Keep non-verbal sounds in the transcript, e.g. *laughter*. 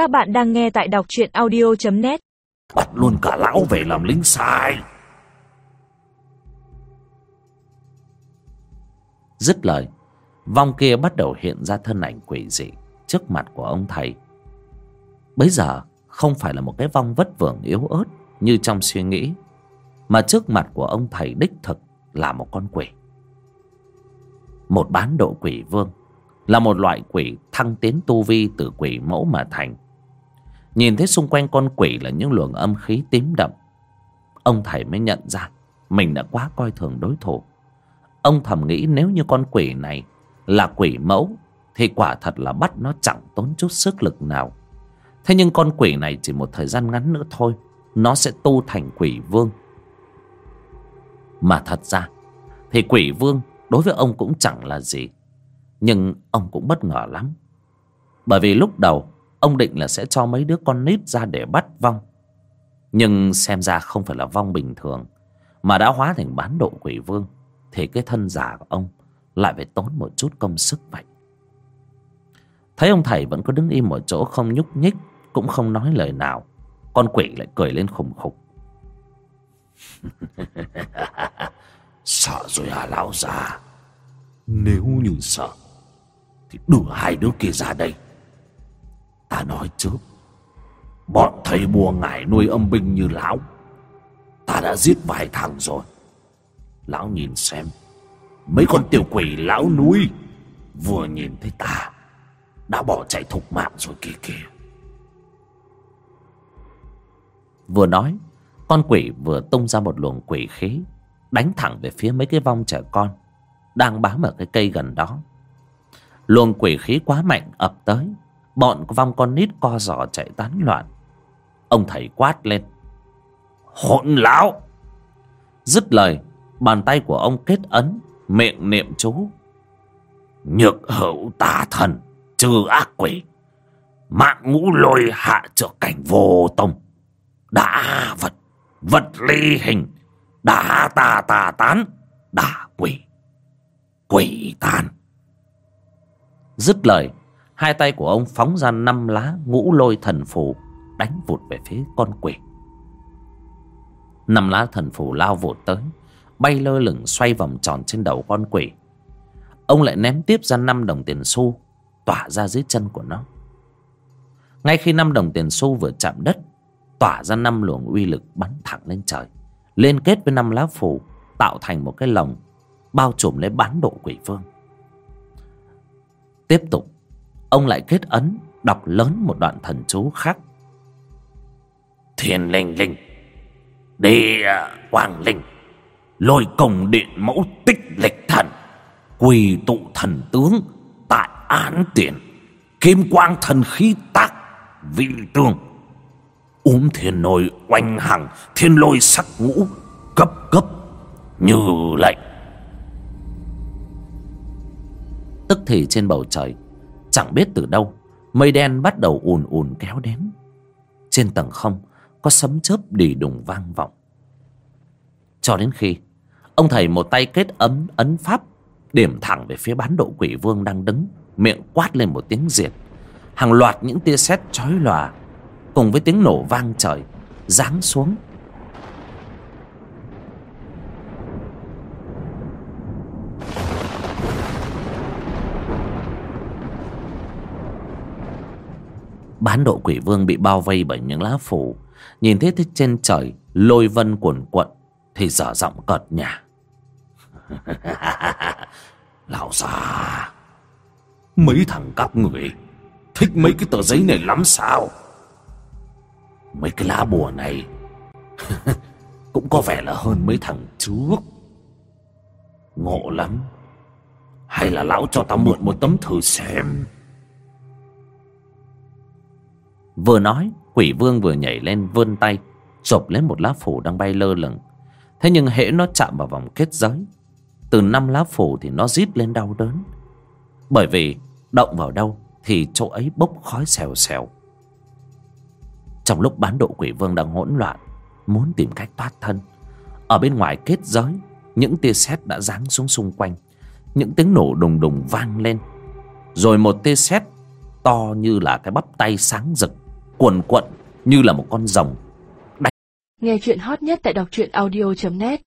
Các bạn đang nghe tại đọc truyện audio.net Bắt luôn cả lão về làm lính sai. Dứt lời, Vong kia bắt đầu hiện ra thân ảnh quỷ dị Trước mặt của ông thầy. Bấy giờ, không phải là một cái vong vất vưởng yếu ớt Như trong suy nghĩ, Mà trước mặt của ông thầy đích thực Là một con quỷ. Một bán độ quỷ vương Là một loại quỷ thăng tiến tu vi Từ quỷ mẫu mà thành. Nhìn thấy xung quanh con quỷ là những luồng âm khí tím đậm. Ông thầy mới nhận ra, Mình đã quá coi thường đối thủ. Ông thầm nghĩ nếu như con quỷ này Là quỷ mẫu, Thì quả thật là bắt nó chẳng tốn chút sức lực nào. Thế nhưng con quỷ này chỉ một thời gian ngắn nữa thôi, Nó sẽ tu thành quỷ vương. Mà thật ra, Thì quỷ vương đối với ông cũng chẳng là gì. Nhưng ông cũng bất ngờ lắm. Bởi vì lúc đầu Ông định là sẽ cho mấy đứa con nít ra để bắt vong. Nhưng xem ra không phải là vong bình thường, Mà đã hóa thành bán độ quỷ vương, Thì cái thân giả của ông Lại phải tốn một chút công sức vậy. Thấy ông thầy vẫn cứ đứng im một chỗ không nhúc nhích, Cũng không nói lời nào, Con quỷ lại cười lên khùng khục. *laughs* Sợ rồi à lão già. Nếu như sợ, Thì đưa hai đứa kia ra đây. Ta nói trước. Bọn thầy bùa ngải nuôi âm binh như lão. Ta đã giết vài thằng rồi. Lão nhìn xem. Mấy con tiểu quỷ lão núi Vừa nhìn thấy ta, Đã bỏ chạy thục mạng rồi kìa kìa. Vừa nói, Con quỷ vừa tung ra một luồng quỷ khí, Đánh thẳng về phía mấy cái vong trẻ con, Đang bám ở cái cây gần đó. Luồng quỷ khí quá mạnh ập tới Bọn vong con nít co giò chạy tán loạn. Ông thầy quát lên. Hỗn lão! Dứt lời, Bàn tay của ông kết ấn, Miệng niệm chú. Nhược hữu tà thần, Trừ ác quỷ, Mạng ngũ lôi hạ trợ cảnh vô tông. Đã vật Vật ly hình, Đã tà tà tán, Đã quỷ Quỷ tàn. Dứt lời Hai tay của ông phóng ra năm lá ngũ lôi thần phù, Đánh vụt về phía con quỷ. Năm lá thần phù lao vụt tới, Bay lơ lửng xoay vòng tròn trên đầu con quỷ. Ông lại ném tiếp ra năm đồng tiền xu, Tỏa ra dưới chân của nó. Ngay khi năm đồng tiền xu vừa chạm đất, Tỏa ra năm luồng uy lực bắn thẳng lên trời, Liên kết với năm lá phù, Tạo thành một cái lồng, Bao trùm lấy bán độ quỷ vương. Tiếp tục Ông lại kết ấn Đọc lớn một đoạn thần chú khác. Thiên linh linh Địa quang linh Lôi công điện mẫu tích lịch thần Quỳ tụ thần tướng Tại án tiền Kim quang thần khí tác Vị tương Úm thiên nồi oanh hằng Thiên lôi sắc ngũ Cấp cấp như lệnh. Tức thì trên bầu trời Chẳng biết từ đâu, Mây đen bắt đầu ùn ùn kéo đến. Trên tầng không, Có sấm chớp đì đùng vang vọng. Cho đến khi, Ông thầy một tay kết ấm ấn pháp, Điểm thẳng về phía bán độ quỷ vương đang đứng, Miệng quát lên một tiếng diệt. Hàng loạt những tia sét chói lòa, Cùng với tiếng nổ vang trời, Giáng xuống bán độ quỷ vương bị bao vây bởi những lá phủ. Nhìn thấy trên trời, lôi vân cuồn cuộn, thì dở giọng cợt nhả. *laughs* Lão già, mấy thằng các người thích mấy cái tờ giấy này lắm sao? Mấy cái lá bùa này *laughs* cũng có vẻ là hơn mấy thằng trước. Ngộ lắm. Hay là lão cho ta mượn một tấm thử xem. Vừa nói, quỷ vương vừa nhảy lên vươn tay, Chộp lấy một lá phủ đang bay lơ lửng. Thế nhưng hễ nó chạm vào vòng kết giới, Từ năm lá phủ thì nó rít lên đau đớn. Bởi vì động vào đâu Thì chỗ ấy bốc khói xèo xèo. Trong lúc bán độ quỷ vương đang hỗn loạn, Muốn tìm cách thoát thân, Ở bên ngoài kết giới, Những tia sét đã giáng xuống xung quanh. Những tiếng nổ đùng đùng vang lên. Rồi một tia sét to như là cái bắp tay sáng rực cuồn cuộn như là một con rồng. Đánh... Nghe chuyện hot nhất tại đọc truyện audio.net